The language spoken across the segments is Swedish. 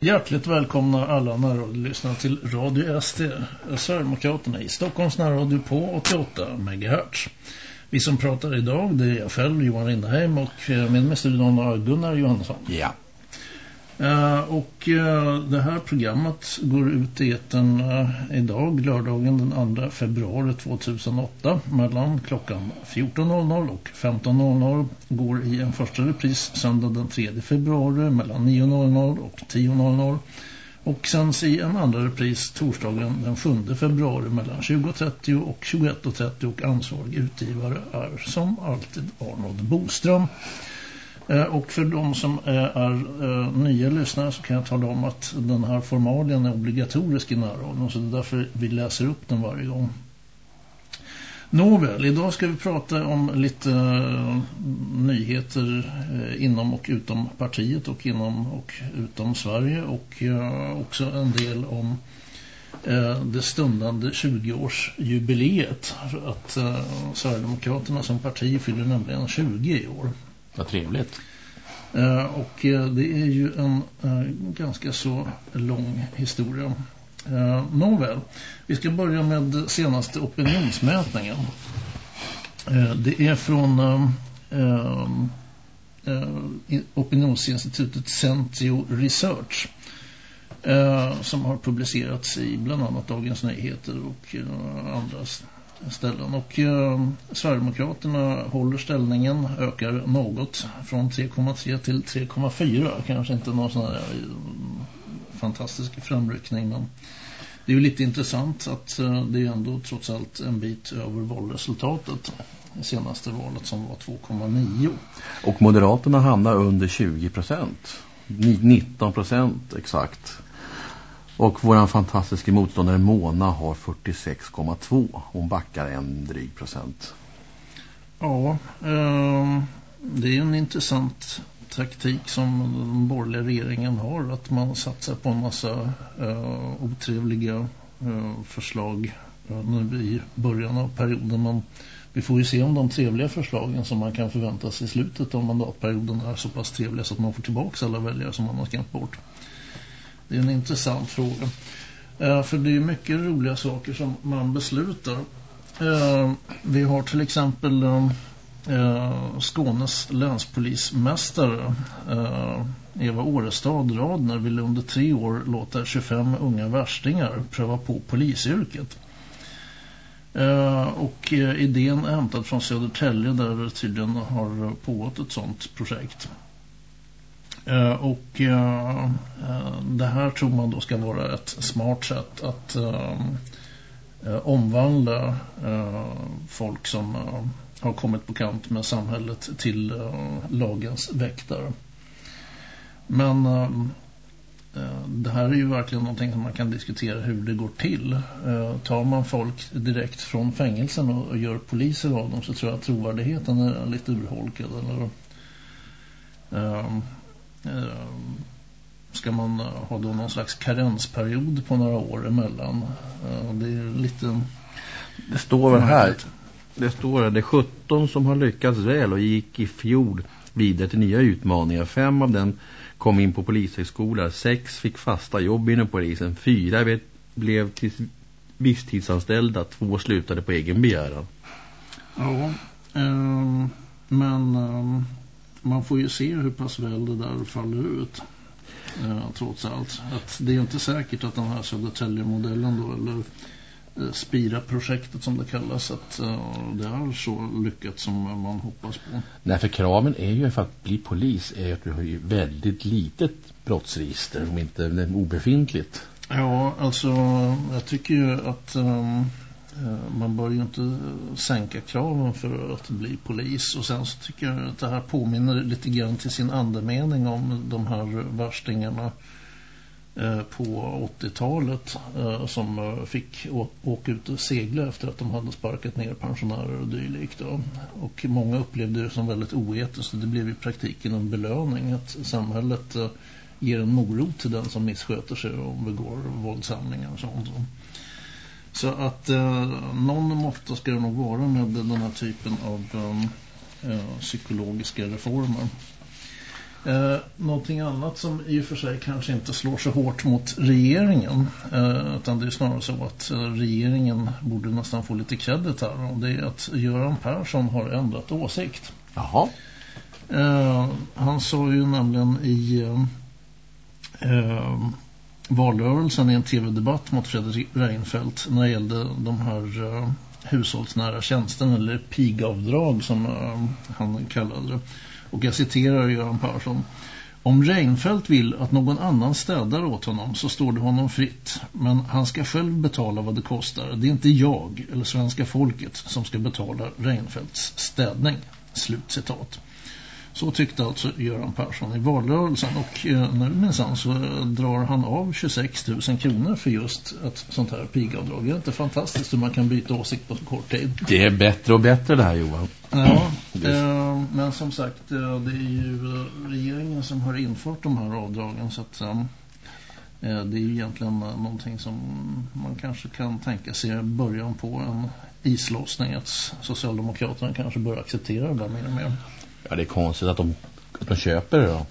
Hjärtligt välkomna alla närradiolyssnare till Radio SD, Sverigedemokraterna i Stockholms närradio på 88 MHz. Vi som pratar idag det är jag själv, Johan Rindheim och eh, med mig i studion Gunnar Johansson. Ja. Uh, och uh, det här programmet går ut i eten uh, idag, lördagen den 2 februari 2008. Mellan klockan 14.00 och 15.00 går i en första repris söndag den 3 februari mellan 9.00 och 10.00. Och sen i en andra repris torsdagen den 7 februari mellan 20.30 och 21.30 och ansvarig utgivare är som alltid Arnold Boström. Eh, och för de som eh, är eh, nya lyssnare så kan jag tala om att den här formalien är obligatorisk i närradion så det är därför vi läser upp den varje gång. Nåväl, idag ska vi prata om lite nyheter inom och utom partiet och inom och utom Sverige och också en del om det stundande 20-årsjubileet att Sverigedemokraterna som parti fyller nämligen 20 i år. Vad trevligt. Eh, och eh, det är ju en eh, ganska så lång historia. Nåväl, vi ska börja med senaste opinionsmätningen. det är från opinionsinstitutet Centio Research som har publicerats i bland annat Dagens Nyheter och andra ställen. Och eh, Sverigedemokraterna håller ställningen, ökar något från 3,3 till 3,4. Kanske inte någon sån här eh, fantastisk framryckning men det är ju lite intressant att eh, det är ändå trots allt en bit över valresultatet det senaste valet som var 2,9. Och Moderaterna hamnar under 20 procent. 19 procent exakt. Och våran fantastiska motståndare Mona har 46,2. Hon backar en dryg procent. Ja, eh, det är en intressant taktik som den borgerliga regeringen har. Att man satsar på en massa eh, otrevliga eh, förslag eh, nu i början av perioden. Men vi får ju se om de trevliga förslagen som man kan förvänta sig i slutet av mandatperioden är så pass trevliga så att man får tillbaka alla väljare som man har skrämt bort. Det är en intressant fråga. Eh, för det är mycket roliga saker som man beslutar. Eh, vi har till exempel eh, Skånes länspolismästare Eva Årestad Radner ville under tre år låta 25 unga värstingar pröva på polisyrket. Och idén är hämtad från Södertälje där det tydligen har pågått ett sånt projekt. Eh, och eh, eh, det här tror man då ska vara ett smart sätt att omvandla folk som har kommit på kant med samhället till lagens väktare. Men det här är ju verkligen någonting som man kan diskutera hur det går till. Tar man folk direkt från fängelsen och gör poliser av dem så tror jag att trovärdigheten är lite urholkad. Eller, ska man ha då någon slags karensperiod på några år emellan. Ehm, det är lite... Det står väl här. Det står att det är 17 som har lyckats väl och gick i fjol vidare till nya utmaningar. Fem av dem kom in på polishögskola. Sex fick fasta jobb inom polisen. Fyra blev till visstidsanställda. Två slutade på egen begäran. Ja, um, men um, man får ju se hur pass väl det där faller ut. Eh, trots allt. Att det är inte säkert att den här Södertälje-modellen då, eller eh, Spira-projektet som det kallas, att eh, det är så lyckat som man hoppas på. Nej, för kraven är ju för att bli polis är att du har ju väldigt litet brottsregister, om inte obefintligt. Ja, alltså jag tycker ju att... Um, Eh, man bör ju inte sänka kraven för att bli polis och sen så tycker jag att det här påminner lite grann till sin andemening om de här värstingarna eh, på 80-talet eh, som fick åka ut och segla efter att de hade sparkat ner pensionärer och dylikt. Och många upplevde det som väldigt oetiskt och det blev i praktiken en belöning att samhället ger en morot till den som missköter sig och begår våldshandlingar och sånt. Så att eh, någon måtta ska det nog vara med den här typen av eh, psykologiska reformer. Eh, någonting annat som i och för sig kanske inte slår så hårt mot regeringen eh, utan det är snarare så att eh, regeringen borde nästan få lite kredit här och det är att Göran Persson har ändrat åsikt. Jaha. Eh, han sa ju nämligen i eh, eh, valrörelsen i en tv-debatt mot Fredrik Reinfeldt när det gällde de här uh, hushållsnära tjänsten eller pigavdrag som uh, han kallade det. Och jag citerar Göran Persson. Om Reinfeldt vill att någon annan städar åt honom så står det honom fritt. Men han ska själv betala vad det kostar. Det är inte jag eller svenska folket som ska betala Reinfeldts städning. Slutcitat. Så tyckte alltså Göran Persson i valrörelsen och eh, nu minsann så drar han av 26 000 kronor för just ett sånt här pigavdrag. Det är inte fantastiskt hur man kan byta åsikt på så kort tid. Det är bättre och bättre det här Johan. Ja, eh, men som sagt eh, det är ju regeringen som har infört de här avdragen så att eh, det är ju egentligen någonting som man kanske kan tänka sig början på en islossning att Socialdemokraterna kanske bör acceptera det där mer och mer. Ja, det är konstigt att de, att de köper det då.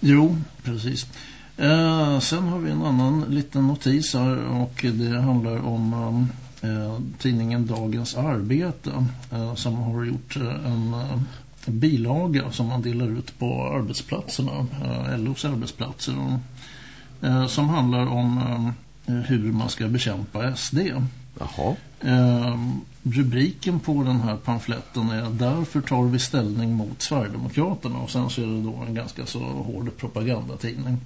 Jo, precis. Eh, sen har vi en annan liten notis här och det handlar om eh, tidningen Dagens Arbete eh, som har gjort eh, en eh, bilaga som man delar ut på arbetsplatserna, eh, LOs arbetsplatser eh, som handlar om hur man ska bekämpa SD. Jaha. Eh, rubriken på den här pamfletten är Därför tar vi ställning mot Sverigedemokraterna och sen så är det då en ganska så hård propagandatidning.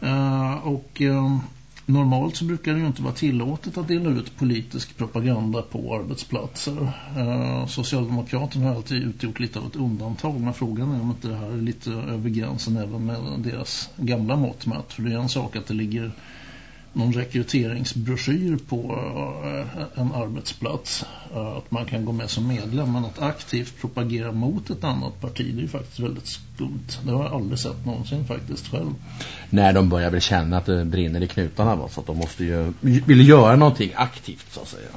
Eh, och eh, normalt så brukar det ju inte vara tillåtet att dela ut politisk propaganda på arbetsplatser. Eh, Socialdemokraterna har alltid utgjort lite av ett undantag men frågan är om inte det här är lite över gränsen även med deras gamla mått mätt. För det är en sak att det ligger någon rekryteringsbroschyr på eh, en arbetsplats. Eh, att man kan gå med som medlem men att aktivt propagera mot ett annat parti det är ju faktiskt väldigt skumt. Det har jag aldrig sett någonsin faktiskt själv. När de börjar väl känna att det brinner i knutarna va? så att de måste ju vill göra någonting aktivt så att säga.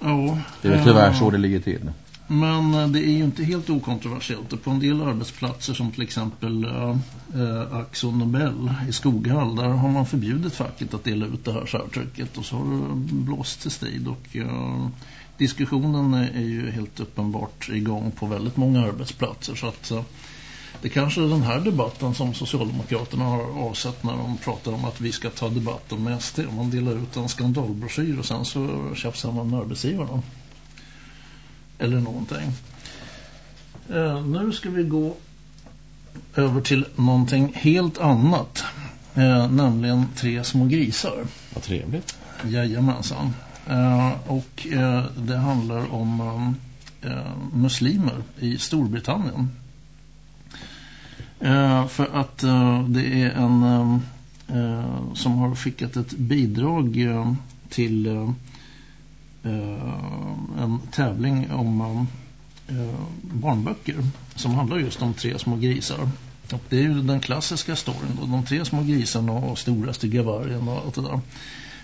Ja, det är tyvärr så det ligger till men eh, det är ju inte helt okontroversiellt. På en del arbetsplatser som till exempel eh, eh, äh, Axon Nobel i Skoghall där har man förbjudit facket att dela ut det här särtrycket och så har det blåst till strid och äh, diskussionen är ju helt uppenbart igång på väldigt många arbetsplatser så att äh, det kanske är den här debatten som Socialdemokraterna har avsett när de pratar om att vi ska ta debatten med SD. Man delar ut en skandalbroschyr och sen så tjafsar man med arbetsgivarna eller någonting. Eh, nu ska vi gå över till någonting helt annat. Eh, nämligen tre små grisar. Vad trevligt. Jajamensan. Eh, och eh, det handlar om eh, muslimer i Storbritannien. Eh, för att eh, det är en eh, som har skickat ett bidrag till Eh, Eh, en tävling om eh, barnböcker som handlar just om tre små grisar. Och det är ju den klassiska storyn då, de tre små grisarna och stora stygga vargen och allt det där.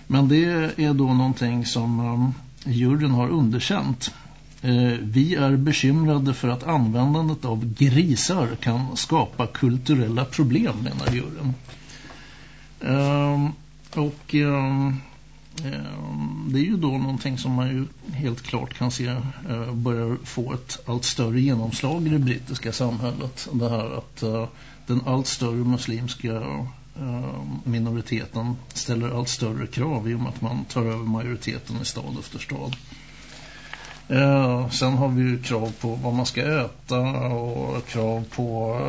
Men det är då någonting som um, juryn har underkänt. Eh, vi är bekymrade för att användandet av grisar kan skapa kulturella problem, menar juryn. Och Ehm, det är ju då någonting som man ju helt klart kan se eh, börjar få ett allt större genomslag i det brittiska samhället. Det här att eh, den allt större muslimska ehm, minoriteten ställer allt större krav i och med att man tar över majoriteten i stad efter stad. Eh, sen har vi ju krav på vad man ska äta och krav på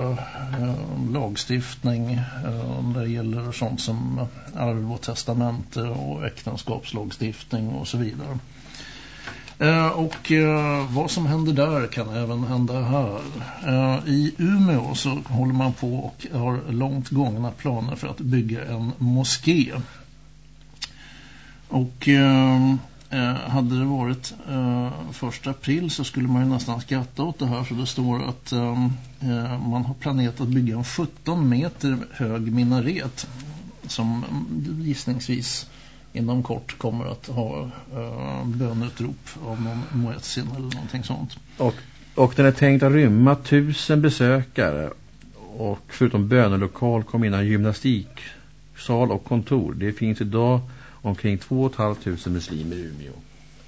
eh, lagstiftning eh, när det gäller sånt som arv och testamente och äktenskapslagstiftning och så vidare. Eh, och eh, vad som händer där kan även hända här. Eh, I Umeå så håller man på och har långt gångna planer för att bygga en moské. Och eh, Eh, hade det varit eh, första april så skulle man ju nästan skratta åt det här för det står att ehm, eh, man har planerat att bygga en 17 meter hög minaret som mm, gissningsvis inom kort kommer att ha eh, bönutrop av någon muezzin eller någonting sånt. Och, och den är tänkt att rymma tusen besökare och förutom bönelokal kom en gymnastiksal och kontor. Det finns idag omkring 2 500 muslimer i Umeå.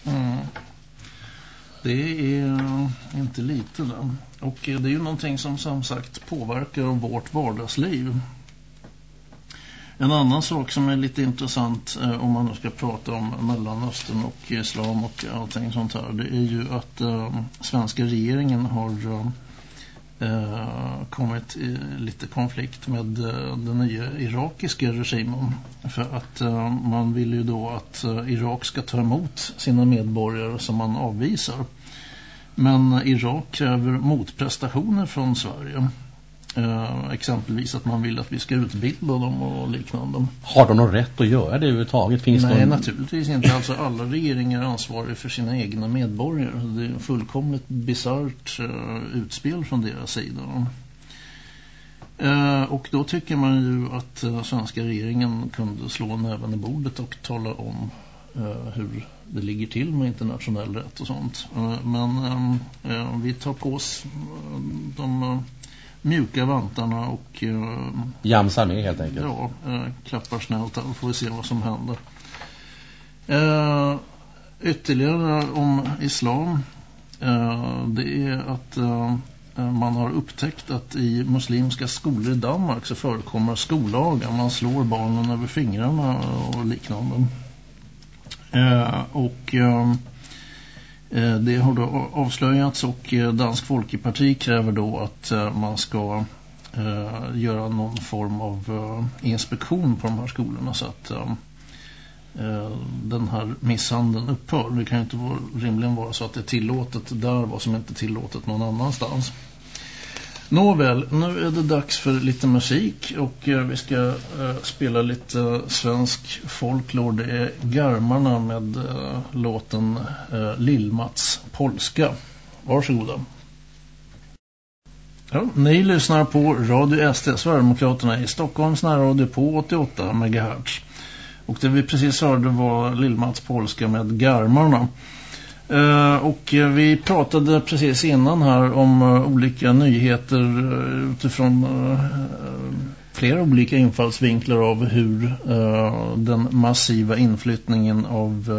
Mm. Det är eh, inte lite då. Och eh, det är ju någonting som som sagt påverkar vårt vardagsliv. En annan sak som är lite intressant eh, om man nu ska prata om Mellanöstern och islam och allting sånt här det är ju att eh, svenska regeringen har eh, Eh, kommit i lite konflikt med eh, den nya irakiska regimen för att eh, man vill ju då att eh, Irak ska ta emot sina medborgare som man avvisar. Men Irak kräver motprestationer från Sverige. Uh, exempelvis att man vill att vi ska utbilda dem och liknande. Har de någon rätt att göra det överhuvudtaget? Finns Nej, någon... naturligtvis inte. Alltså alla regeringar är ansvariga för sina egna medborgare. Det är fullkomligt bizarrt uh, utspel från deras sida. Uh, och då tycker man ju att uh, svenska regeringen kunde slå näven i bordet och tala om hur det ligger till med internationell rätt och sånt. men vi tar på oss de mjuka vantarna och uh, jamsar med helt enkelt. Ja, uh, klappar snällt och får vi se vad som händer. Uh, ytterligare om islam det är att man har upptäckt att i muslimska skolor i Danmark så förekommer skollagar. Man slår barnen över fingrarna och liknande. och Eh, Eh, det har då avslöjats och eh, Dansk Folkeparti kräver då att eh, man ska göra någon form av inspektion på de här skolorna så att den här misshandeln upphör. Det kan ju inte rimligen vara så att det är tillåtet där vad som inte är tillåtet någon annanstans. Nåväl, nu är det dags för lite musik och eh, vi ska eh, spela lite svensk folklor. Det är Garmarna med eh, låten eh, Lillmats polska. Varsågoda. Ja, ni lyssnar på Radio SD, Sverigedemokraterna i Stockholms närradio på 88 MHz. Och det vi precis hörde var Lillmats polska med Garmarna. Uh, och vi pratade precis innan här om uh, olika nyheter uh, utifrån flera olika infallsvinklar av hur den massiva inflyttningen av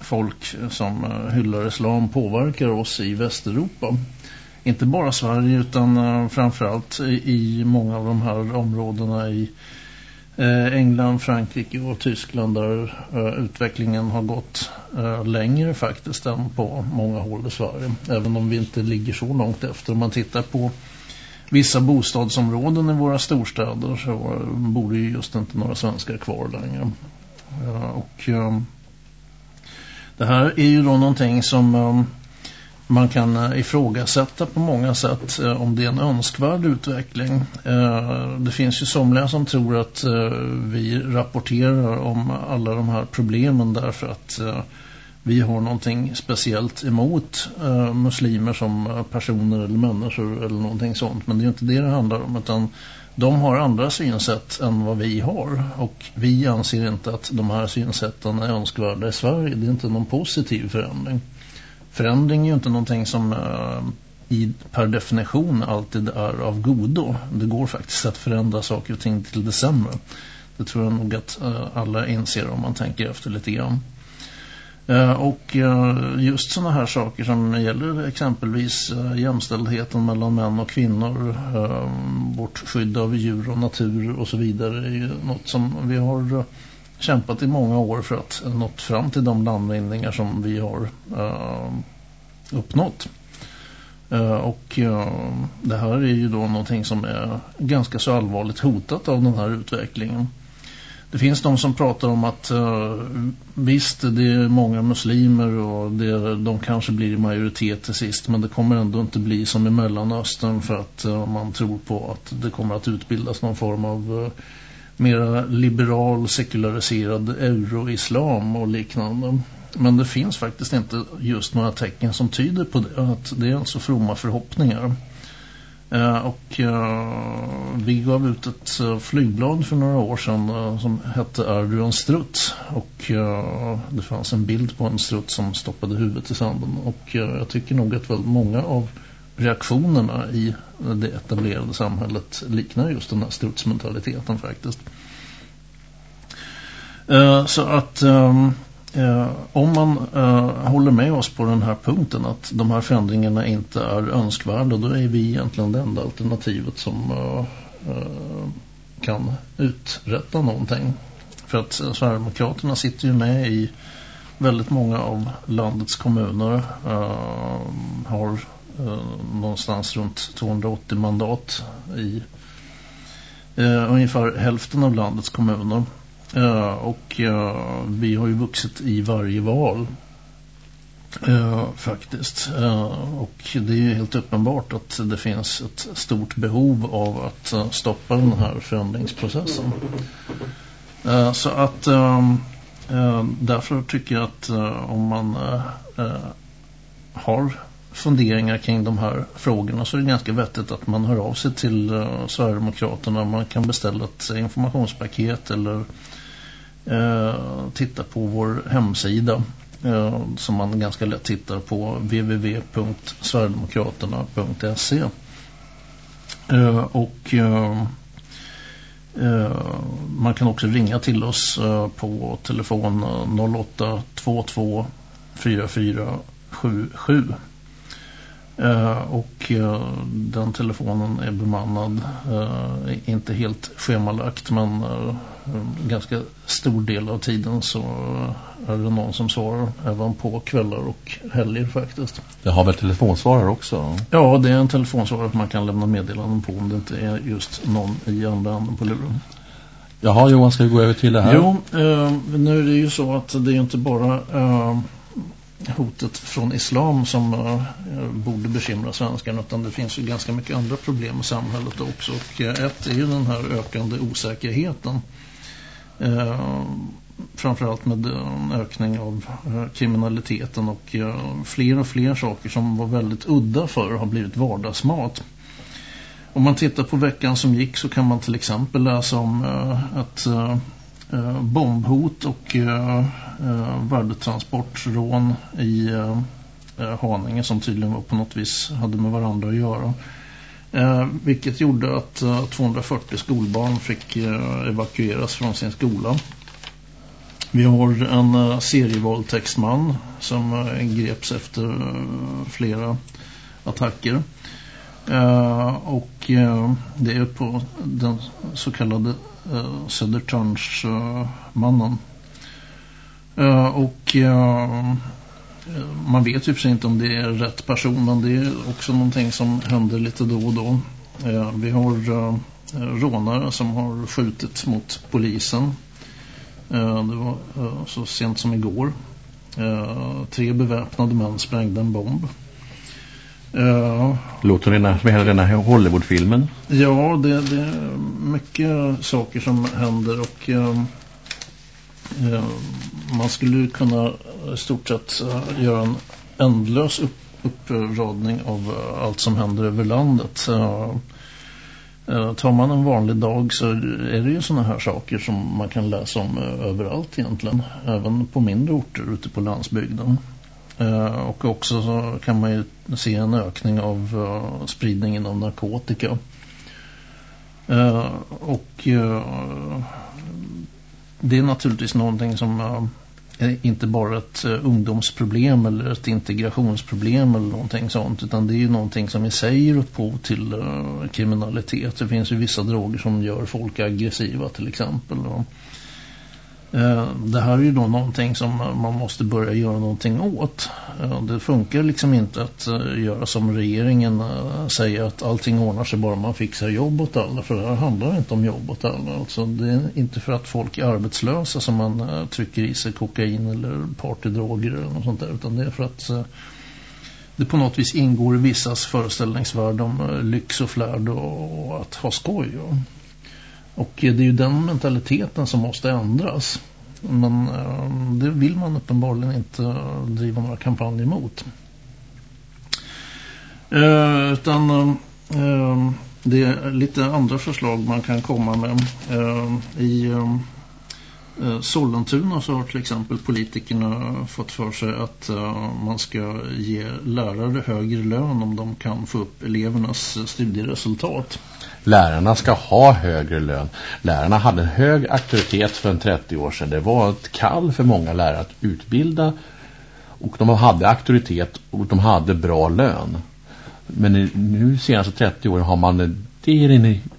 folk som hyllar islam påverkar oss i Västeuropa. Inte bara Sverige utan framförallt i, i många av de här områdena i Eh, England, Frankrike och Tyskland där eh, utvecklingen har gått eh, längre faktiskt än på många håll i Sverige. Även om vi inte ligger så långt efter. Om man tittar på vissa bostadsområden i våra storstäder så bor det just inte några svenskar kvar längre. Och det här är ju då någonting som man kan eh, ifrågasätta på många sätt eh, om det är en önskvärd utveckling. Eh, det finns ju somliga som tror att vi rapporterar om alla de här problemen därför att vi har någonting speciellt emot muslimer som personer eller människor eller någonting sånt. Men det är inte det det handlar om utan de har andra synsätt än vad vi har och vi anser inte att de här synsätten är önskvärda i Sverige. Det är inte någon positiv förändring förändring är ju inte någonting som eh, i, per definition alltid är av godo. Det går faktiskt att förändra saker och ting till det sämre. Det tror jag nog att eh, alla inser om man tänker efter lite grann. Eh, och just sådana här saker som gäller exempelvis jämställdheten mellan män och kvinnor, vårt skydd av djur och natur och så vidare är ju något som vi har kämpat i många år för att nått fram till de landvinningar som vi har uh, uppnått. Uh, och uh, det här är ju då någonting som är ganska så allvarligt hotat av den här utvecklingen. Det finns de som pratar om att uh, visst det är många muslimer och det, de kanske blir i majoritet till sist men det kommer ändå inte bli som i Mellanöstern för att man tror på att det kommer att utbildas någon form av mera liberal, sekulariserad euroislam och liknande. Men det finns faktiskt inte just några tecken som tyder på det. Att det är alltså fromma förhoppningar. Eh, och eh, vi gav ut ett eh, flygblad för några år sedan eh, som hette Är du en strutt? Och eh, det fanns en bild på en strutt som stoppade huvudet i sanden. Och jag tycker nog att väldigt många av reaktionerna i det etablerade samhället liknar just den här strutsmentaliteten faktiskt. Eh, så att ehm, eh, om man eh, håller med oss på den här punkten att de här förändringarna inte är önskvärda då är vi egentligen det enda alternativet som kan uträtta någonting. För att Sverigedemokraterna sitter ju med i väldigt många av landets kommuner har Eh, någonstans runt 280 mandat i eh, ungefär hälften av landets kommuner. Eh, och vi har ju vuxit i varje val faktiskt. och det är ju helt uppenbart att det finns ett stort behov av att stoppa den här förändringsprocessen. så att därför tycker jag att om man har funderingar kring de här frågorna så är det ganska vettigt att man hör av sig till eh, Sverigedemokraterna. Man kan beställa ett informationspaket eller eh, titta på vår hemsida eh, som man ganska lätt hittar på www.sverigedemokraterna.se eh, och eh, eh, man kan också ringa till oss på telefon 08 22 44 77 och uh, den telefonen är bemannad uh, inte helt schemalagt men ganska stor del av tiden så är det någon som svarar även på kvällar och helger faktiskt. Det har väl telefonsvarare också? Ja, det är en telefonsvarare man kan lämna meddelanden på om det inte är just någon i andra änden på luren. Jaha Johan, ska vi gå över till det här? Jo, nu är det ju så att det är inte bara hotet från islam som eh, borde bekymra svenskarna utan det finns ju ganska mycket andra problem i samhället också och eh, ett är ju den här ökande osäkerheten eh, framförallt med en ökning av eh, kriminaliteten och eh, fler och fler saker som var väldigt udda för har blivit vardagsmat. Om man tittar på veckan som gick så kan man till exempel läsa om att eh, bombhot och eh, eh värdetransportrån i eh, eh, Haninge som tydligen var på något vis hade med varandra att göra. Eh, vilket gjorde att eh, 240 skolbarn fick eh, evakueras från sin skola. Vi har en eh, serievåldtäktsman som eh, greps efter flera attacker. Uh, och uh, det är på den så kallade uh, Södertörnsmannen. Uh, och uh, man vet ju för sig inte om det är rätt person men det är också någonting som händer lite då och då. Uh, vi har uh, rånare som har skjutit mot polisen. Uh, det var uh, så sent som igår. Uh, tre beväpnade män sprängde en bomb. Ja. Låter det som hela den här Hollywoodfilmen? Ja, det, det, är mycket saker som händer och eh, eh, man skulle kunna i stort sett uh, göra en ändlös upp, uppradning av uh, allt som händer över landet. Uh, tar man en vanlig dag så är det ju sådana här saker som man kan läsa om överallt egentligen. Även på mindre orter ute på landsbygden. Eh, och också så kan man ju se en ökning av uh, spridningen av narkotika. Uh, och uh, det är naturligtvis någonting som är inte bara ett ungdomsproblem eller ett integrationsproblem eller någonting sånt utan det är ju någonting som i sig ger upphov till kriminalitet. Det finns ju vissa droger som gör folk aggressiva till exempel. Och, Eh, det här är ju då någonting som man måste börja göra någonting åt. Eh, det funkar liksom inte att eh, göra som regeringen säger att allting ordnar sig bara man fixar jobb åt alla. För det här handlar inte om jobb åt alla. Alltså det är inte för att folk är arbetslösa som man trycker i sig kokain eller partydroger eller något sånt där. Utan det är för att det på något vis ingår i vissas föreställningsvärld om lyx och flärd och att ha skoj. Och det är ju den mentaliteten som måste ändras. Men eh, det vill man uppenbarligen inte driva några kampanjer mot. Eh, utan eh, det är lite andra förslag man kan komma med. Eh, I eh, eh, Sollentuna så har till exempel politikerna fått för sig att man ska ge lärare högre lön om de kan få upp elevernas studieresultat. Lärarna ska ha högre lön. Lärarna hade en hög auktoritet för en 30 år sedan. Det var ett kall för många lärare att utbilda och de hade auktoritet och de hade bra lön. Men nu senaste 30 åren har man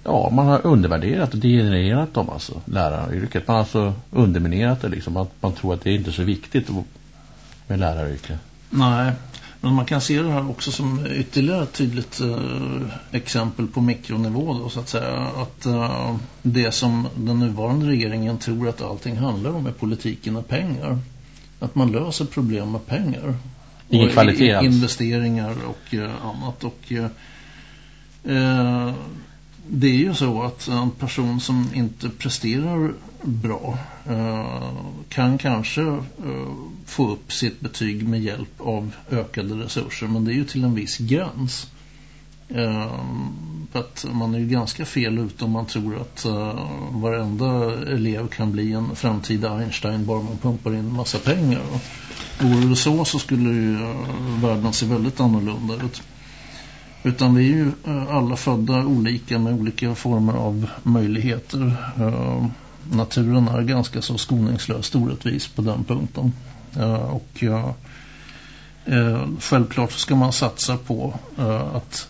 ja, man har undervärderat och degenererat dem alltså, läraryrket. Man har alltså underminerat det liksom. Att man tror att det är inte så viktigt med läraryrket. Nej, men man kan se det här också som ytterligare ett tydligt eh, exempel på mikronivå då, så att säga. Att eh, det som den nuvarande regeringen tror att allting handlar om är politiken och pengar. Att man löser problem med pengar. Ingen kvalitet alls. Investeringar och eh, annat. Och eh, Eh, det är ju så att en person som inte presterar bra eh, kan kanske eh, få upp sitt betyg med hjälp av ökade resurser. Men det är ju till en viss gräns. Eh, för att man är ju ganska fel ute om man tror att varenda elev kan bli en framtida Einstein bara man pumpar in en massa pengar. Vore det så så skulle ju världen se väldigt annorlunda ut. Utan vi är ju alla födda olika med olika former av möjligheter. Naturen är ganska så skoningslöst orättvis på den punkten. Eh, och eh, eh, självklart ska man satsa på eh, att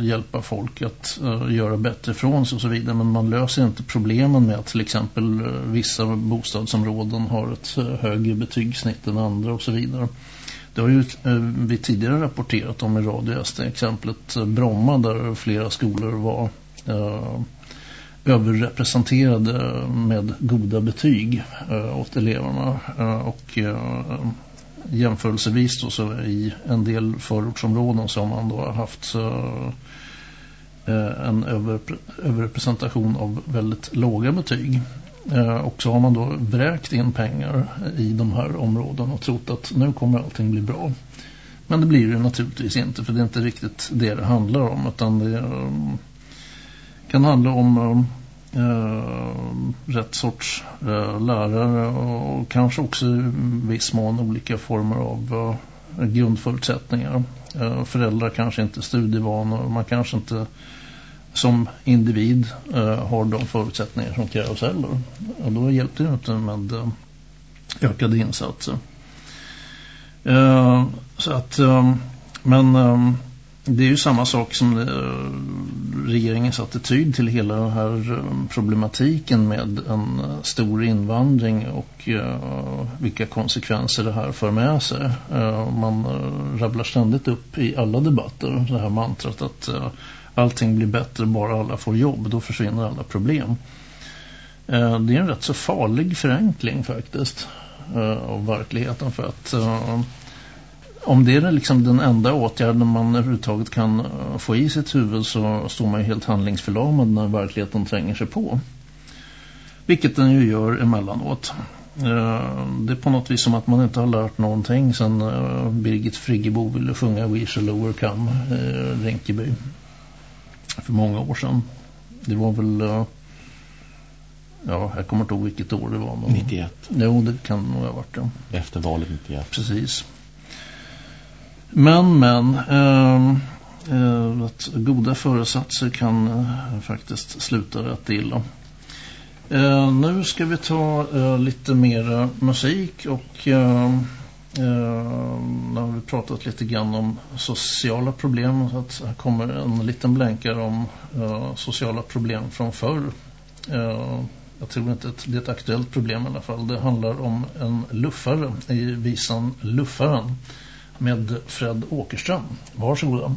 hjälpa folk att göra bättre från sig och så vidare. Men man löser inte problemen med att till exempel vissa bostadsområden har ett högre betygssnitt än andra och så vidare. Det har ju eh, vi tidigare rapporterat om i radio SD, exemplet Bromma där flera skolor var eh, överrepresenterade med goda betyg eh, åt eleverna eh, och eh, jämförelsevis då så i en del förortsområden som man då har haft eh, eh, en över, överrepresentation av väldigt låga betyg. Eh, och så har man då vräkt in pengar i de här områdena och trott att nu kommer allting bli bra. Men det blir det naturligtvis inte för det är inte riktigt det det handlar om utan det um, kan handla om um, rätt sorts uh, lärare och kanske också i viss mån olika former av uh, grundförutsättningar. Uh, föräldrar kanske inte är studievana och man kanske inte som individ har de förutsättningar som krävs heller. Och då hjälper det inte med ökade insatser. Så att, men det är ju samma sak som eh, regeringens attityd till hela den här eh, problematiken med en eh, stor invandring och vilka konsekvenser det här för med sig. man rabblar ständigt upp i alla debatter det här mantrat att allting blir bättre bara alla får jobb. Då försvinner alla problem. Det är en rätt så farlig förenkling faktiskt av verkligheten för att om det är liksom den enda åtgärden man överhuvudtaget kan få i sitt huvud så står man ju helt handlingsförlamad när verkligheten tränger sig på. Vilket den ju gör emellanåt. Det är på något vis som att man inte har lärt någonting sedan Birgit Friggebo ville sjunga We Shall Overcome i Rinkeby för många år sedan. Det var väl eh, ja, jag kommer inte ihåg vilket år det var. Men... 91. Jo, det kan nog ha varit det. Efter valet 91. Precis. Men, men ehm, eh, att goda föresatser kan eh, faktiskt sluta rätt illa. Eh, nu ska vi ta eh, lite mer musik och ehm, ehm, nu har vi pratat lite grann om sociala problem så att här kommer en liten blänkare om eh, sociala problem från förr. Uh, jag tror inte att det är ett aktuellt problem i alla fall. Det handlar om en luffare i visan Luffaren med Fred Åkerström. Varsågoda.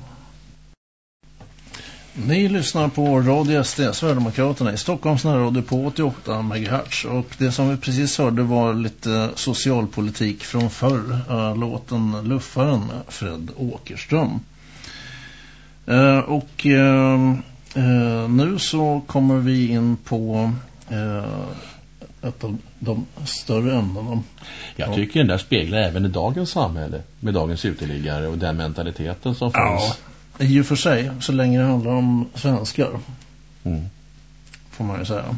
Ni lyssnar på Radio SD, Sverigedemokraterna i Stockholms närradio på 88 MHz. Och det som vi precis hörde var lite socialpolitik från förr. Eh, låten Luffaren med Fred Åkerström. Eh, och eh, nu så kommer vi in på ett av de större ämnena. Jag tycker den där speglar även i dagens samhälle med dagens uteliggare och den mentaliteten som finns. Ja i och för sig, så länge det handlar om svenskar. Mm. Får man ju säga.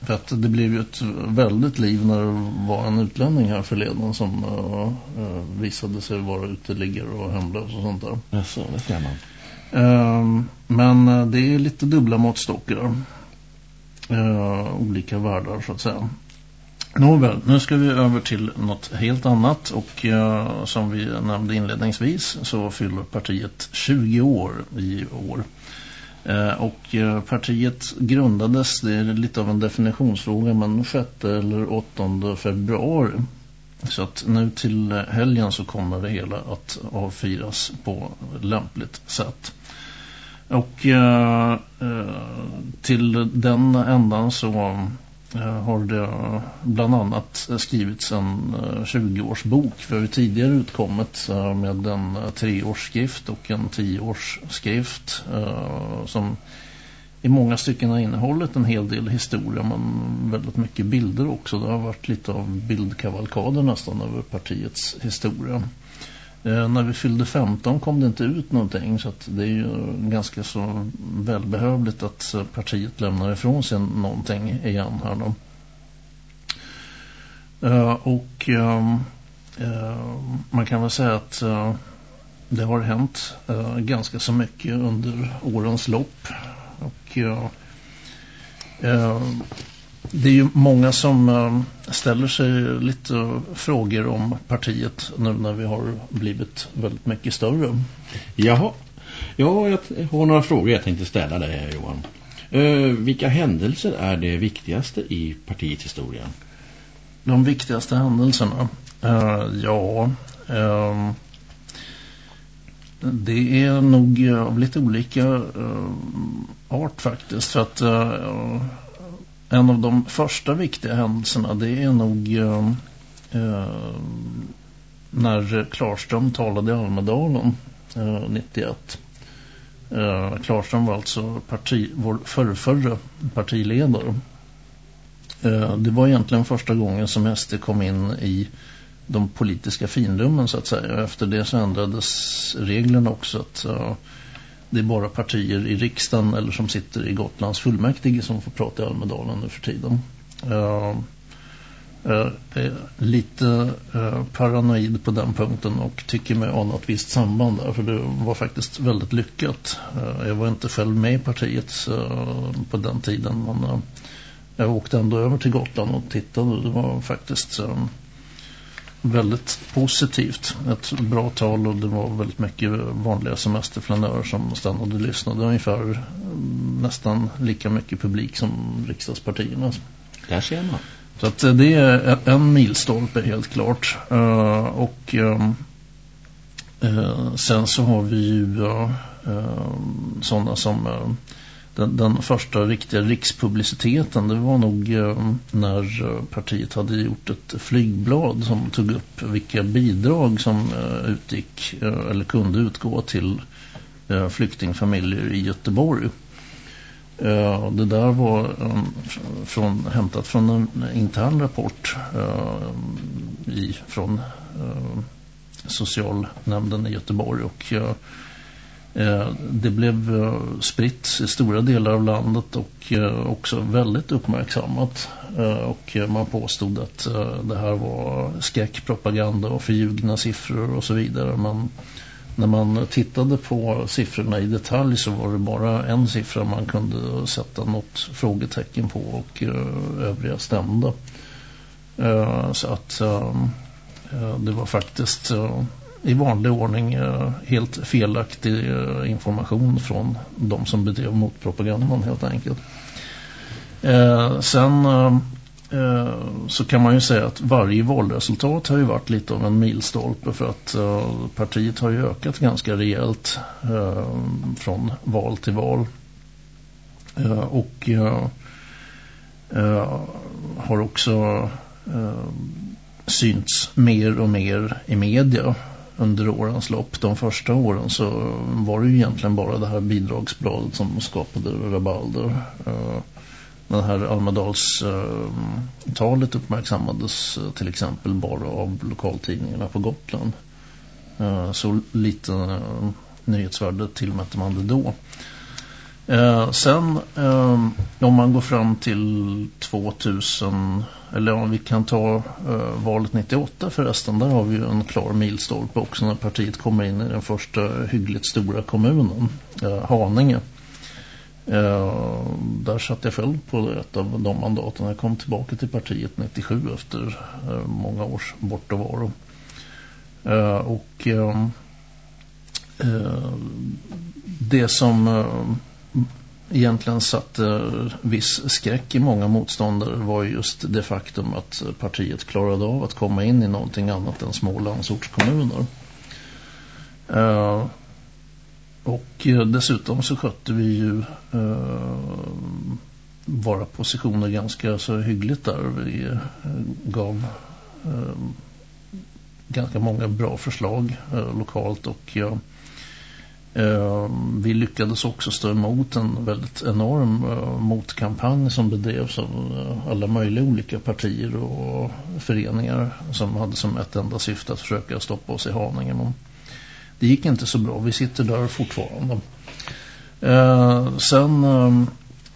För att det blev ju ett väldigt liv när det var en utlänning här förleden som uh, uh, visade sig vara uteliggare och hemlös och sånt där. Jaså, det ser man. Uh, men det är lite dubbla måttstockar. olika världar så att säga. Nåväl, nu ska vi över till något helt annat och uh, som vi nämnde inledningsvis så fyller partiet 20 år i år. Uh, och uh, partiet grundades, det är lite av en definitionsfråga, men 6 eller 8 februari. Så att nu till helgen så kommer det hela att avfiras på lämpligt sätt. Och till den ändan så Eh, har det eh, bland annat skrivits en eh, 20-årsbok. Vi har ju tidigare utkommit med en treårsskrift och en tioårsskrift som i många stycken har innehållit en hel del historia men väldigt mycket bilder också. Det har varit lite av bildkavalkader nästan över partiets historia. Eh, när vi fyllde 15 kom det inte ut någonting så att det är ju ganska så välbehövligt att eh, partiet lämnar ifrån sig någonting igen här då. Eh, och ehm, man kan väl säga att det har hänt ganska så mycket under årens lopp och det är ju många som eh, ställer sig lite frågor om partiet nu när vi har blivit väldigt mycket större. Jaha, ja, jag har några frågor jag tänkte ställa dig Johan. Uh, vilka händelser är det viktigaste i partiets historia? De viktigaste händelserna? Uh, ja, uh, det är nog av lite olika art faktiskt. För att en av de första viktiga händelserna det är nog eh, eh när Klarström talade i Almedalen eh, 91. Eh, Klarström var alltså parti, vår förrförre partiledare. Eh, det var egentligen första gången som SD kom in i de politiska finrummen så att säga. Efter det så ändrades reglerna också att eh, det är bara partier i riksdagen eller som sitter i Gotlands fullmäktige som får prata i Almedalen nu för tiden. Uh, uh, är lite uh, paranoid på den punkten och tycker mig ana ett visst samband där för det var faktiskt väldigt lyckat. jag var inte själv med i partiet på den tiden men jag åkte ändå över till Gotland och tittade och det var faktiskt väldigt positivt. Ett bra tal och det var väldigt mycket vanliga semesterflanörer som stannade och lyssnade. Ungefär mm, nästan lika mycket publik som riksdagspartierna. Där ser man. Så att eh, det är en milstolpe helt klart. Uh, och uh, uh, sen så har vi ju sådana som den, den, första riktiga rikspubliciteten det var nog eh, när eh, partiet hade gjort ett flygblad som tog upp vilka bidrag som eh, utgick eh, eller kunde utgå till eh, flyktingfamiljer i Göteborg. Eh, det där var eh, från, hämtat från en intern rapport eh, i, från socialnämnden i Göteborg och Eh, Eh, det blev eh, spritt i stora delar av landet och eh, också väldigt uppmärksammat. Och man påstod att det här var skräckpropaganda och förljugna siffror och så vidare. Men när man tittade på siffrorna i detalj så var det bara en siffra man kunde sätta något frågetecken på och övriga stämde. Så att det var faktiskt i vanlig ordning eh, helt felaktig eh, information från de som bedrev motpropagandan helt enkelt. Eh, sen så kan man ju säga att varje valresultat har ju varit lite av en milstolpe för att partiet har ju ökat ganska rejält från val till val. och har också synts mer och mer i media under årens lopp. De första åren så var det ju egentligen bara det här bidragsbladet som skapade rabalder. Eh, det här Almedalstalet uppmärksammades eh, till exempel bara av lokaltidningarna på Gotland. Eh, så lite nyhetsvärde tillmätte man det då. Eh, sen eh, om man går fram till 2000 eller om vi kan ta eh, valet 98 förresten där har vi ju en klar milstolpe också när partiet kommer in i den första hyggligt stora kommunen eh, Haninge. Eh, där satt jag själv på ett av de mandaten. Jag kom tillbaka till partiet 97 efter eh, många års bortovaro. Eh, och eh, eh, det som eh, egentligen satte viss skräck i många motståndare var just det faktum att partiet klarade av att komma in i någonting annat än små landsortskommuner. Eh, och dessutom så skötte vi ju eh, våra positioner ganska så hyggligt där. Vi eh, gav ganska många bra förslag lokalt och Eh, vi lyckades också stå emot en väldigt enorm eh, motkampanj som bedrevs av eh, alla möjliga olika partier och föreningar som hade som ett enda syfte att försöka stoppa oss i Haninge. Men det gick inte så bra. Vi sitter där fortfarande. Sen Eh,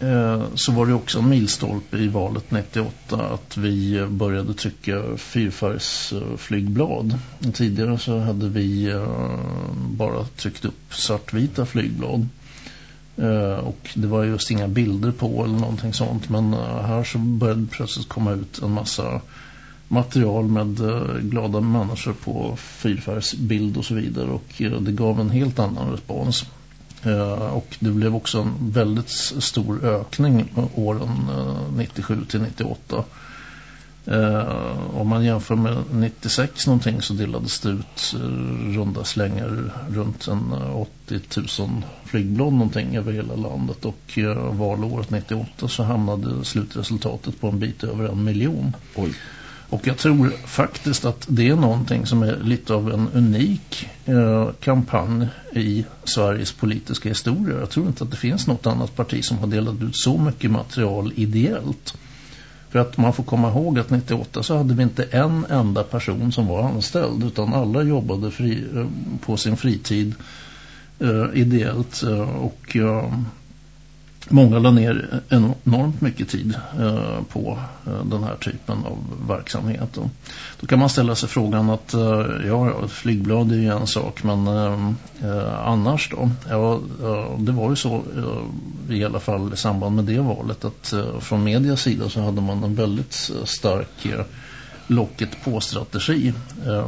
Eh, så var det också en milstolpe i valet 98 att vi började trycka fyrfärgsflygblad. Tidigare så hade vi eh, bara tryckt upp svartvita flygblad. Eh, och det var just inga bilder på eller någonting sånt. Men här så började det plötsligt komma ut en massa material med glada människor på fyrfärgsbild och så vidare. Och det gav en helt annan respons. Eh, och det blev också en väldigt stor ökning åren eh, 97 till 98. Eh, om man jämför med 96 någonting så delades det ut runda slängar runt en 80 000 flygblad någonting över hela landet och valåret 98 så hamnade slutresultatet på en bit över en miljon. Oj. Och jag tror faktiskt att det är någonting som är lite av en unik eh, kampanj i Sveriges politiska historia. Jag tror inte att det finns något annat parti som har delat ut så mycket material ideellt. För att man får komma ihåg att 98 så hade vi inte en enda person som var anställd utan alla jobbade fri, eh, på sin fritid eh, ideellt eh, och eh, Många la ner enormt mycket tid eh, på eh, den här typen av verksamhet. Då kan man ställa sig frågan att eh, ja, flygblad är ju en sak men annars då? Ja, det var ju så i alla fall i samband med det valet att från medias sida så hade man en väldigt stark locket på strategi.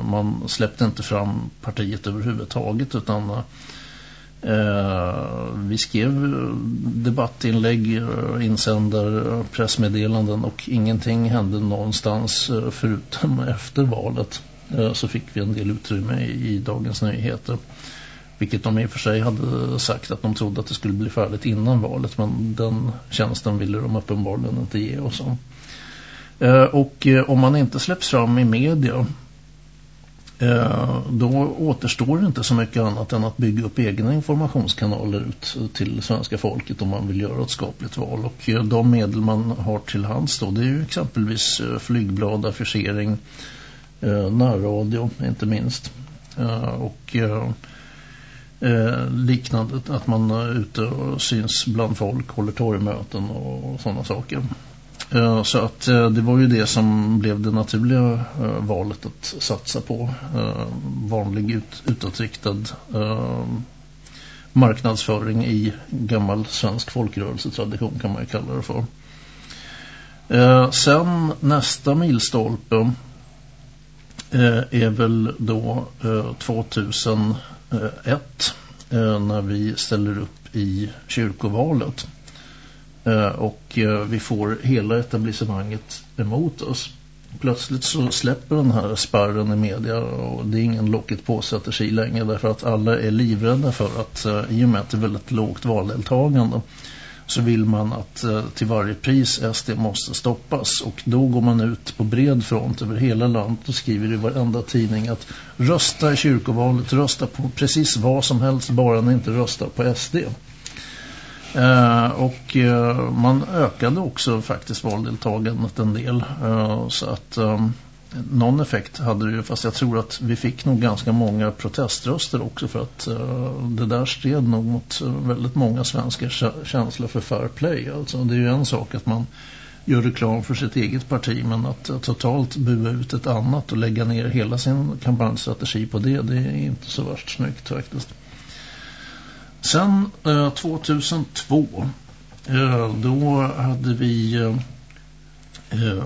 man släppte inte fram partiet överhuvudtaget utan Eh, vi skrev debattinlägg, eh, insändare, pressmeddelanden och ingenting hände någonstans eh, förutom efter valet. Eh, så fick vi en del utrymme i, Dagens Nyheter. Vilket de i och för sig hade sagt att de trodde att det skulle bli färdigt innan valet. Men den tjänsten ville de uppenbarligen inte ge oss. Och om man inte släpps fram i media Eh, då återstår det inte så mycket annat än att bygga upp egna informationskanaler ut till svenska folket om man vill göra ett skapligt val. Och eh, de medel man har till hands då, det är ju exempelvis eh, flygblad, affischering, närradio inte minst. Och liknande, att man är ute och syns bland folk, håller torgmöten och sådana saker. Eh, så att eh, det var ju det som blev det naturliga eh, valet att satsa på. Vanlig ut, utåtriktad marknadsföring i gammal svensk folkrörelsetradition kan man ju kalla det för. Sen nästa milstolpe är väl då 2001 när vi ställer upp i kyrkovalet. Eh, och eh, vi får hela etablissemanget emot oss. Plötsligt så släpper den här spärren i media och det är ingen locket på strategi längre därför att alla är livrädda för att eh, i och med att det är väldigt lågt valdeltagande så vill man att till varje pris SD måste stoppas och då går man ut på bred front över hela landet och skriver i varenda tidning att rösta i kyrkovalet, rösta på precis vad som helst bara ni inte röstar på SD. Eh, och eh, man ökade också faktiskt valdeltagandet en del. Eh, så att ehm, någon effekt hade det ju, fast jag tror att vi fick nog ganska många proteströster också för att eh, det där stred nog mot eh, väldigt många svenskars känsla för fair play. Alltså det är ju en sak att man gör reklam för sitt eget parti men att eh, totalt bua ut ett annat och lägga ner hela sin kampanjstrategi på det, det är inte så värst snyggt faktiskt. Sen eh, 2002 eh, då hade vi eh, eh,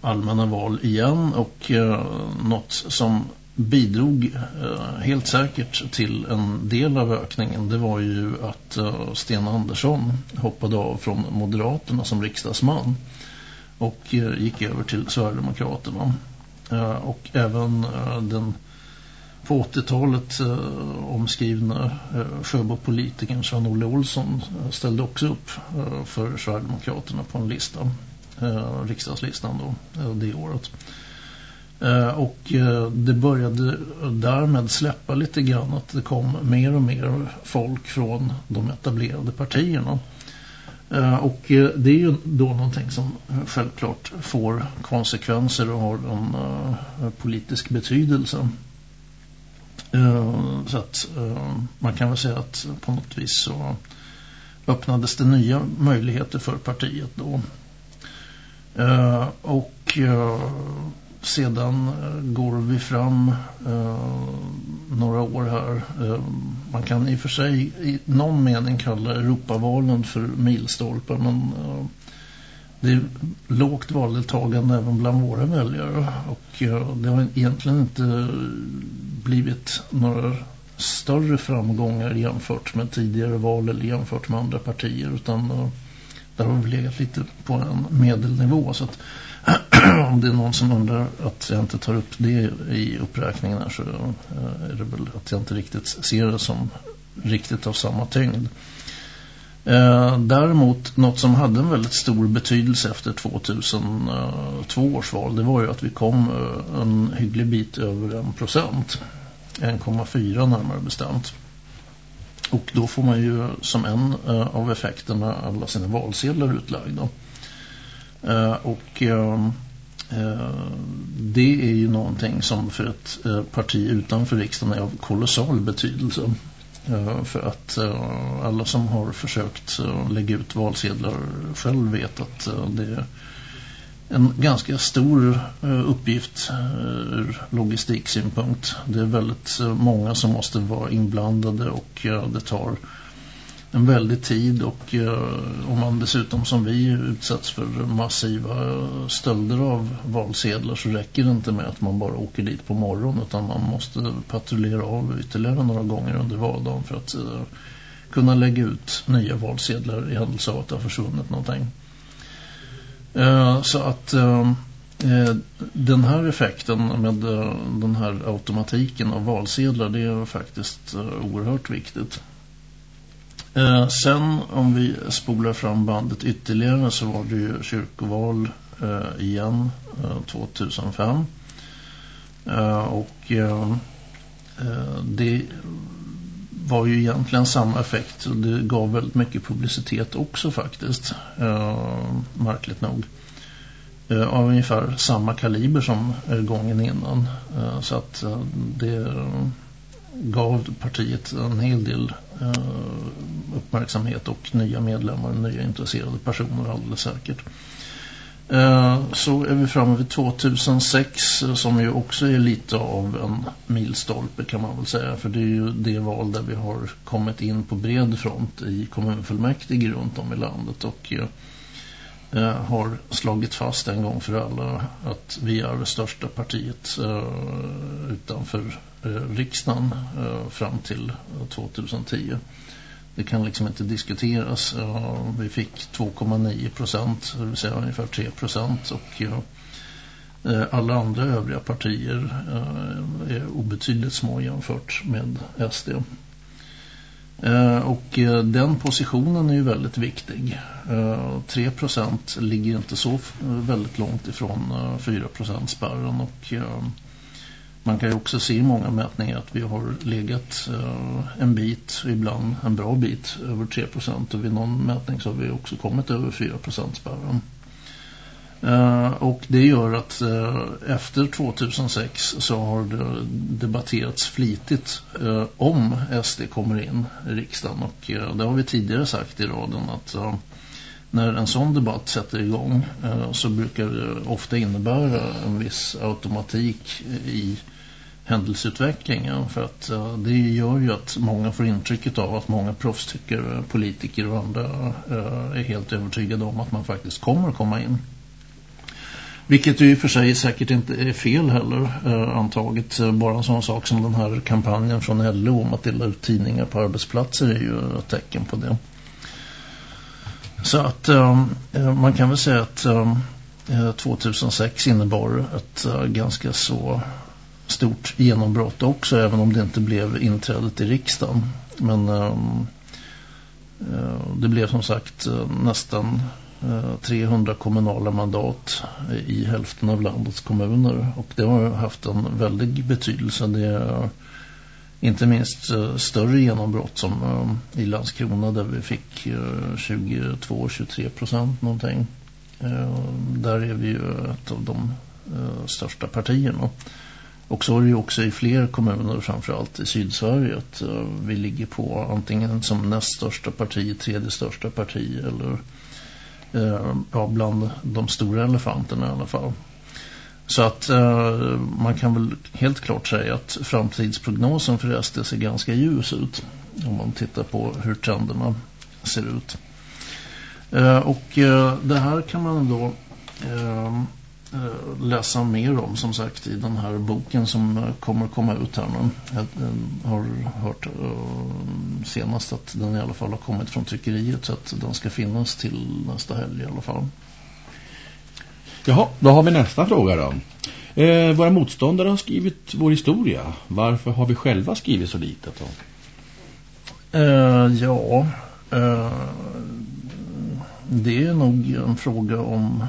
allmänna val igen och eh, något som bidrog eh, helt säkert till en del av ökningen det var ju att Sten Andersson hoppade av från Moderaterna som riksdagsman och gick över till Sverigedemokraterna. Och även den på 80-talet eh, omskrivna eh, sjöbopolitiken Sven-Olle Olsson eh, ställde också upp eh, för Sverigedemokraterna på en lista eh, riksdagslistan då, eh, det året. Eh, och eh, det började därmed släppa lite grann att det kom mer och mer folk från de etablerade partierna. Eh, och eh, det är ju då någonting som självklart får konsekvenser och har en politisk betydelse. Eh, så att eh, man kan väl säga att på något vis så öppnades det nya möjligheter för partiet då. Eh, och sedan går vi fram några år här. man kan i och för sig i någon mening kalla Europavalen för milstolpar men det är lågt valdeltagande även bland våra väljare och det har egentligen inte blivit några större framgångar jämfört med tidigare val eller jämfört med andra partier utan eh, där har vi legat lite på en medelnivå så att om det är någon som undrar att jag inte tar upp det i uppräkningen här så eh, är det väl att jag inte riktigt ser det som riktigt av samma tyngd. Eh, däremot något som hade en väldigt stor betydelse efter 2002 eh, års val det var ju att vi kom en hygglig bit över en procent. 1,4 närmare bestämt. Och då får man ju som en eh, av effekterna alla sina valsedlar utlagda. Eh, och ehm, eh, det är ju någonting som för ett parti utanför riksdagen är av kolossal betydelse. för att alla som har försökt lägga ut valsedlar själv vet att det är en ganska stor eh, uppgift eh, ur logistiksynpunkt. Det är väldigt eh, många som måste vara inblandade och det tar en väldig tid och om man dessutom som vi utsätts för massiva stölder av valsedlar så räcker det inte med att man bara åker dit på morgonen utan man måste patrullera av ytterligare några gånger under valdagen för att kunna lägga ut nya valsedlar i händelse av att det har försvunnit någonting. Eh, så att ehm, eh, den här effekten med eh, den här automatiken av valsedlar det är faktiskt oerhört viktigt. sen om vi spolar fram bandet ytterligare så var det ju kyrkoval igen 2005. och ehm, det var ju egentligen samma effekt. och Det gav väldigt mycket publicitet också faktiskt. Eh, märkligt nog. Eh, av ungefär samma kaliber som eh, gången innan. Eh, så att eh, det gav partiet en hel del eh, uppmärksamhet och nya medlemmar, nya intresserade personer alldeles säkert. Eh, så är vi framme vid 2006 som ju också är lite av en milstolpe kan man väl säga. För det är ju det val där vi har kommit in på bred front i kommunfullmäktige runt om i landet. Och eh, eh har slagit fast en gång för alla att vi är det största partiet eh, utanför riksdagen fram till 2010. Det kan liksom inte diskuteras. Vi fick 2,9 procent, det vill säga ungefär 3 procent. Och eh, alla andra övriga partier eh, är obetydligt små jämfört med SD. Eh, och den positionen är ju väldigt viktig. 3 procent ligger inte så väldigt långt ifrån 4 procent spärren och man kan ju också se i många mätningar att vi har legat eh, en bit, ibland en bra bit, över 3% och vid någon mätning så har vi också kommit över 4% spärren. Eh, och det gör att eh, efter 2006 så har det debatterats flitigt om SD kommer in i riksdagen. Och det har vi tidigare sagt i raden att när en sån debatt sätter igång så brukar det ofta innebära en viss automatik i händelseutvecklingen för att det gör ju att många får intrycket av att många proffstyckare, eh, politiker och andra eh, är helt övertygade om att man faktiskt kommer komma in. Vilket ju i och för sig säkert inte är fel heller eh, antaget. Bara en sån sak som den här kampanjen från LO om att dela ut tidningar på arbetsplatser är ju ett tecken på det. Så att man kan väl säga att 2006 innebar ett ganska så stort genombrott också även om det inte blev inträdet i riksdagen. Men ehm, eh, det blev som sagt eh, nästan eh, 300 kommunala mandat i hälften av landets kommuner och det har haft en väldig betydelse. Det är inte minst eh, större genombrott som i Landskrona där vi fick 22-23 procent någonting. Där är vi ju ett av de största partierna. Och så är det ju också i fler kommuner, framförallt i Sydsverige, att eh, vi ligger på antingen som näst största parti, tredje största parti eller eh, ja, bland de stora elefanterna i alla fall. Så att eh, man kan väl helt klart säga att framtidsprognosen för SD ser ganska ljus ut om man tittar på hur trenderna ser ut. och det här kan man då läsa mer om som sagt i den här boken som eh, kommer komma ut här nu. Jag eh, har hört senast att den i alla fall har kommit från tryckeriet så att den ska finnas till nästa helg i alla fall. Jaha, då har vi nästa fråga då. Eh, våra motståndare har skrivit vår historia. Varför har vi själva skrivit så lite då? Eh, ja, eh, det är nog en fråga om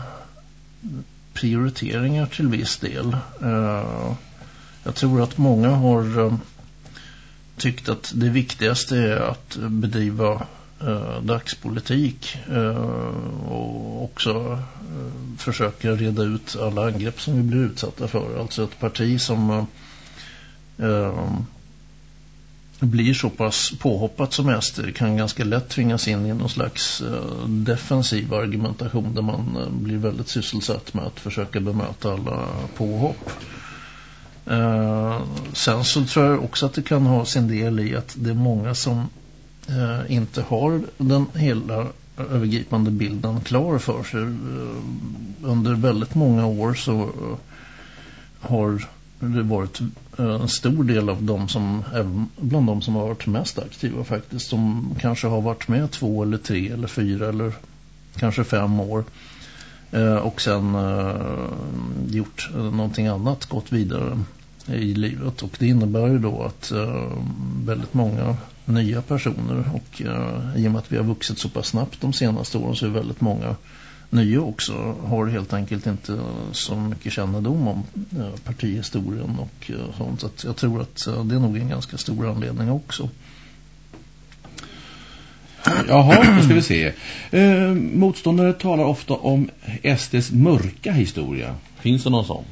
prioriteringar till viss del. Eh, jag tror att många har eh, tyckt att det viktigaste är att bedriva eh, dagspolitik och också försöka reda ut alla angrepp som vi blir utsatta för. Alltså ett parti som blir så pass påhoppat som SD kan ganska lätt tvingas in i någon slags eh, defensiv argumentation där man eh, blir väldigt sysselsatt med att försöka bemöta alla påhopp. Eh, sen så tror jag också att det kan ha sin del i att det är många som inte har den hela övergripande bilden klar för sig. under väldigt många år så har det varit Eh, en stor del av dem som, bland de som har varit mest aktiva faktiskt, som kanske har varit med två eller tre eller fyra eller kanske fem år eh, och sen eh, gjort någonting annat, gått vidare i livet. Och det innebär ju då att väldigt många nya personer och i och med att vi har vuxit så pass snabbt de senaste åren så är väldigt många nya också har helt enkelt inte så mycket kännedom om eh, partihistorien och eh, sånt. Så jag tror att eh, det är nog en ganska stor anledning också. Jaha, då ska vi se. Eh, motståndare talar ofta om SDs mörka historia. Finns det någon sån?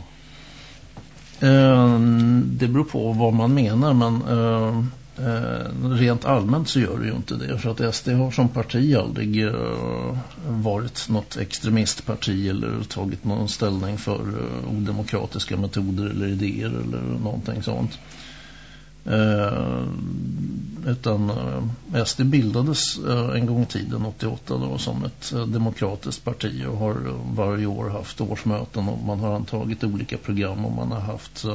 Eh, det beror på vad man menar, men Eh, Eh, rent allmänt så gör det ju inte det för att SD har som parti aldrig eh, varit något extremistparti eller tagit någon ställning för eh, odemokratiska metoder eller idéer eller någonting sånt. Eh, utan eh, SD bildades eh, en gång i tiden 88 då, som ett eh, demokratiskt parti och har eh, varje år haft årsmöten och man har antagit olika program och man har haft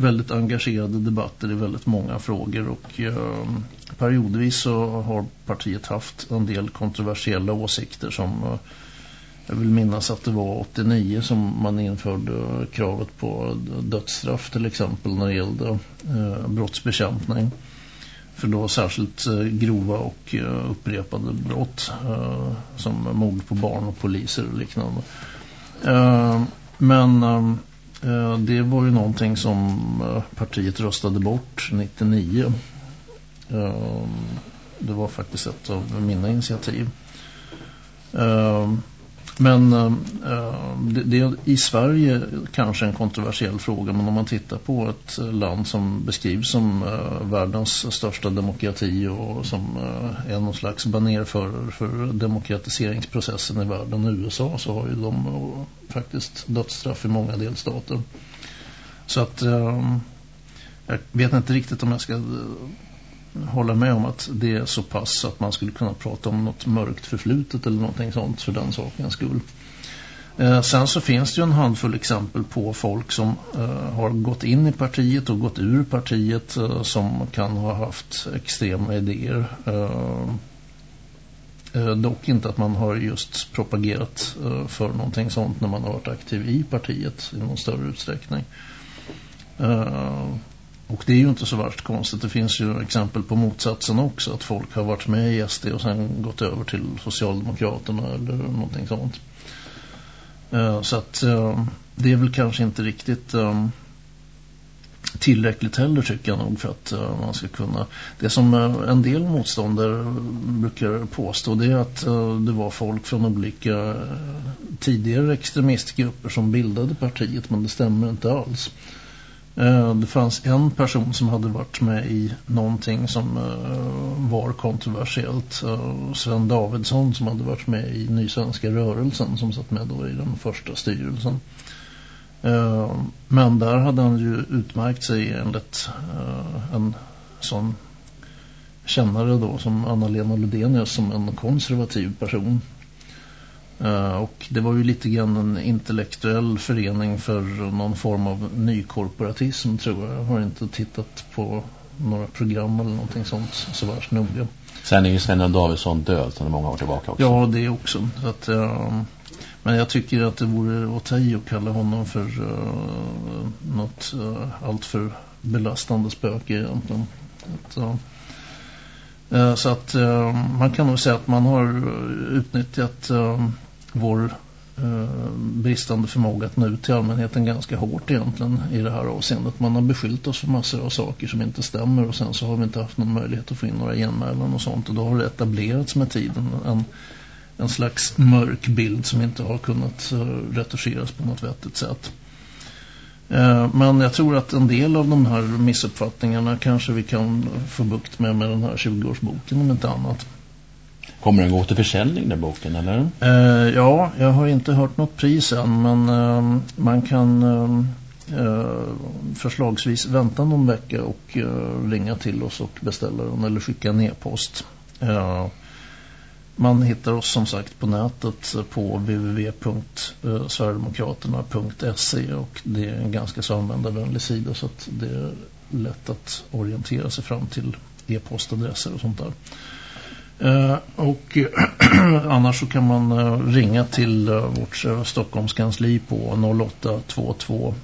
väldigt engagerade debatter i väldigt många frågor och eh, periodvis så har partiet haft en del kontroversiella åsikter som eh, jag vill minnas att det var 89 som man införde kravet på dödsstraff till exempel när det gällde eh, brottsbekämpning för då särskilt eh, grova och eh, upprepade brott eh, som mord på barn och poliser och liknande. Ehm, men Eh, Eh, det var ju någonting som eh, partiet röstade bort 99. Eh, det var faktiskt ett av mina initiativ men uh, det, det, är i Sverige kanske en kontroversiell fråga men om man tittar på ett land som beskrivs som eh, världens största demokrati och som eh, är någon slags banerförare för demokratiseringsprocessen i världen USA så har ju de faktiskt dödsstraff i många delstater. Så att jag vet inte riktigt om jag ska hålla med om att det är så pass att man skulle kunna prata om något mörkt förflutet eller någonting sånt för den sakens skull. Eh, sen så finns det ju en handfull exempel på folk som eh, har gått in i partiet och gått ur partiet eh, som kan ha haft extrema idéer. Eh, eh, dock inte att man har just propagerat eh, för någonting sånt när man har varit aktiv i partiet i någon större utsträckning. Och det är ju inte så värst konstigt. Det finns ju exempel på motsatsen också. Att folk har varit med i SD och sen gått över till Socialdemokraterna eller någonting sånt. Eh, så att eh, det är väl kanske inte riktigt ehm, tillräckligt heller tycker jag nog för att eh, man ska kunna... Det som en del motståndare brukar påstå det är att det var folk från olika tidigare extremistgrupper som bildade partiet men det stämmer inte alls. Eh, det fanns en person som hade varit med i någonting som eh, var kontroversiellt. Eh, Sven Davidsson som hade varit med i Nysvenska rörelsen som satt med då i den första styrelsen. Men där hade han ju utmärkt sig enligt en sån kännare då som Anna-Lena Ludenius som en konservativ person. Uh, och det var ju lite grann en intellektuell förening för någon form av nykorporatism tror jag. Jag har inte tittat på några program eller någonting sånt så värst noga. Sen är ju Sven Davidsson död sedan många år tillbaka också. Ja, det också. Så att, uh, men jag tycker att det vore att ta att kalla honom för uh, något uh, allt för belastande spöke egentligen. Att, uh, så att man kan nog säga att man har utnyttjat vår eh, bristande förmåga att nå ut till allmänheten ganska hårt egentligen i det här avseendet. Man har beskyllt oss för massor av saker som inte stämmer och sen så har vi inte haft någon möjlighet att få in några genmälan och sånt och då har det etablerats med tiden en, en slags mörk bild som inte har kunnat uh, retuscheras på något vettigt sätt. Eh, men jag tror att en del av de här missuppfattningarna kanske vi kan få bukt med med den här 20-årsboken om inte annat. Kommer den gå till försäljning den boken eller? Eh, ja, jag har inte hört något pris än men eh, man kan eh, eh förslagsvis vänta någon vecka och eh, ringa till oss och beställa den eller skicka en e-post. Eh, man hittar oss som sagt på nätet på www.sverigedemokraterna.se och det är en ganska så användarvänlig sida så att det är lätt att orientera sig fram till e-postadresser och sånt där. Uh, och eh, annars så kan man uh, ringa till uh, vårt uh, Stockholmskansli på 0822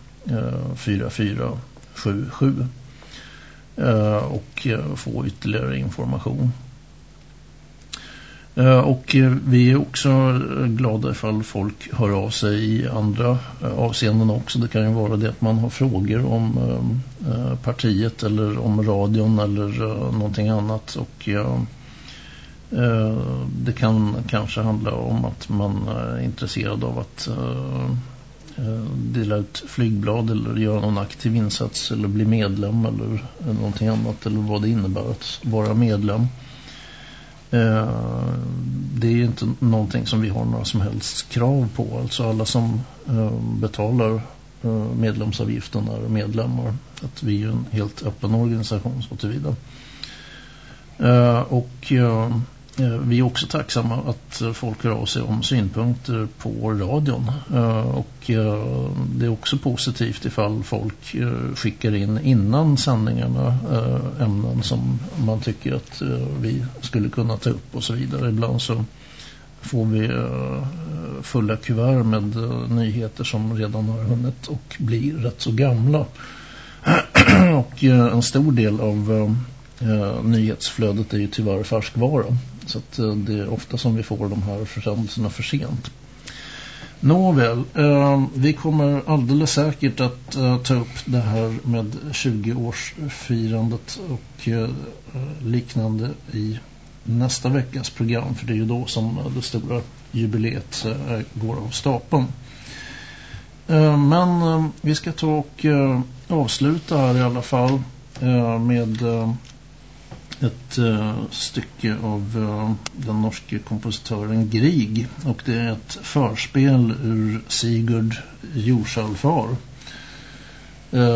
4477 och få ytterligare information. Och vi är också glada ifall folk hör av sig i andra avseenden också. Det kan ju vara det att man har frågor om partiet eller om radion eller någonting annat. Och Eh, det kan kanske handla om att man eh, är intresserad av att eh, dela ut flygblad eller göra någon aktiv insats eller bli medlem eller någonting annat eller vad det innebär att vara medlem. Det är ju inte någonting som vi har några som helst krav på. Alltså alla som betalar medlemsavgiften är medlemmar. Att vi är en helt öppen organisation så tillvida. Och Eh, vi är också tacksamma att eh, folk hör av sig om synpunkter eh, på radion och det är också positivt ifall folk skickar in innan sändningarna ämnen som man tycker att vi skulle kunna ta upp och så vidare. Ibland så får vi fulla kuvert med nyheter som redan har hunnit och blir rätt så gamla. och en stor del av nyhetsflödet är ju tyvärr färskvara. Så att eh, det är ofta som vi får de här försändelserna för sent. Nåväl, eh, vi kommer alldeles säkert att eh, ta upp det här med 20-årsfirandet och eh, liknande i nästa veckas program. För det är ju då som det stora jubileet eh, går av stapeln. Eh, men vi ska ta och avsluta här i alla fall med ett stycke av den norske kompositören Grieg och det är ett förspel ur Sigurd Jorsalfar.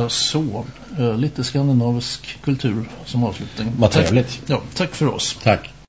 Så, lite skandinavisk kultur som avslutning. Vad trevligt. Tack, ja, tack för oss. Tack.